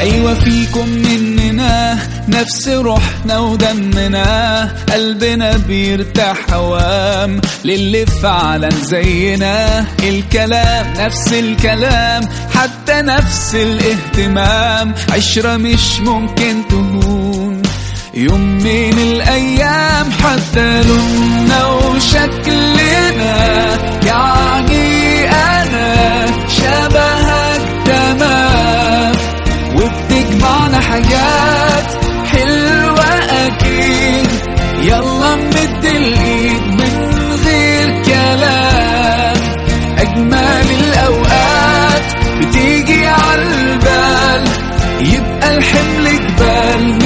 أيوة فيكم مننا نفس روحنا ودمنا قلبنا بيرتاح هوام للي فعلا زينا. الكلام نفس الكلام حتى نفس الاهتمام. عشرة مش ممكن تهون. يوم من الأيام حتى لوننا وشكلنا. يعني أنا شبهك تمام وبتجمعنا حاجات حلوة أكيد. يلا نمد الإيد من غير كلام. أجمل الأوقات بتيجي عالبال يبقى الحمل جبال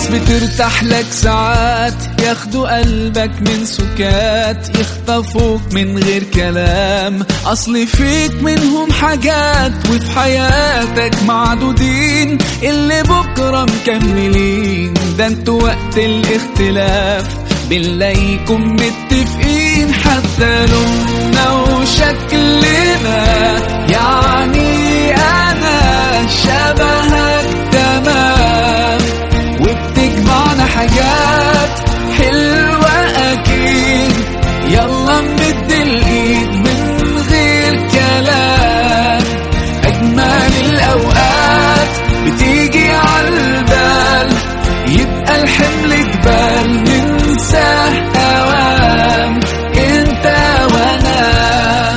ناس بترتاح لك ساعات. ياخدوا قلبك من سكات يخطفوك من غير كلام. أصل فيك منهم حاجات وفي حياتك معدودين. اللي بكرة مكملين. ده أنتوا وقت الاختلاف. بنلاقيكم متفقين حتى لوننا وشكلنا يعني أنا شبهك يلا نمد الإيد من غير كلام. أجمل الأوقات بتيجي عالبال يبقى الحمل جبال ننساه أوام. إنت وأنا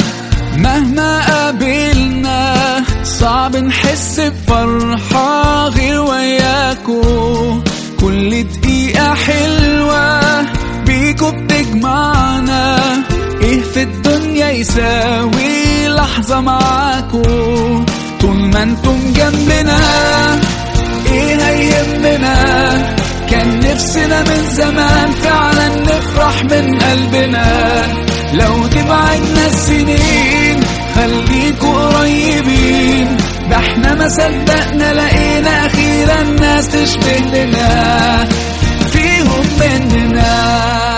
مهما قابلنا صعب نحس بفرحة غير وياكو. كل دقيقة يساوي لحظة معاكو طول ما أنتم جنبنا إيه هيهمنا؟ كان نفسنا من زمان فعلا نفرح من قلبنا. لو تبعدنا السنين خليكوا قريبين. ده إحنا ما صدقنا لقينا أخيرا ناس تشبه لنا. فيهم مننا.